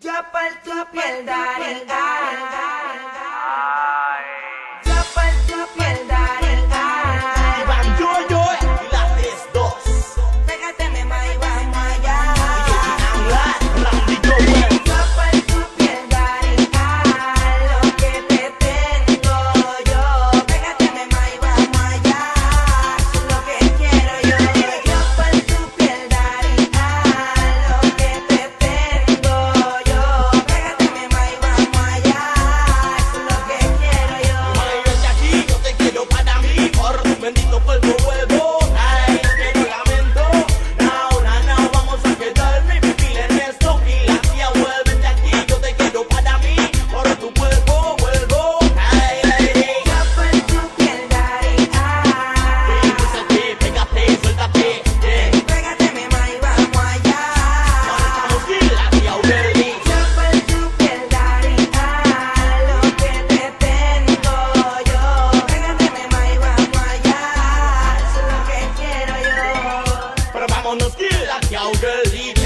Ya partió el dar, el dar, el dar. on the skill like cowgirl lead.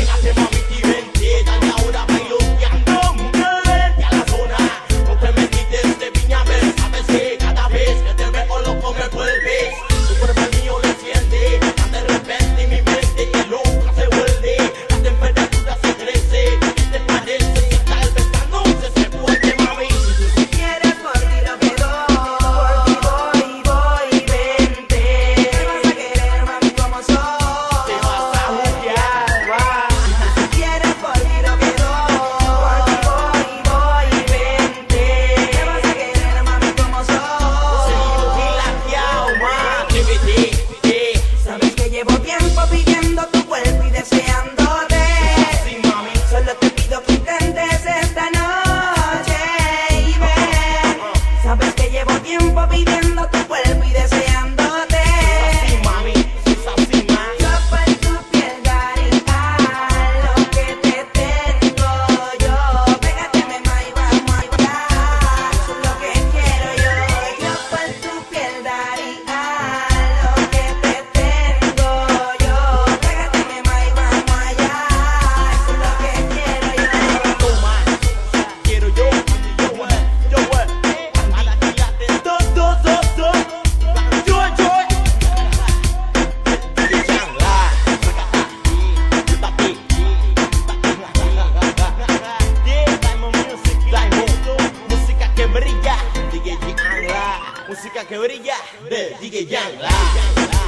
tiempo pidiendo tu cuerpo y deseando. música que brilla de DJ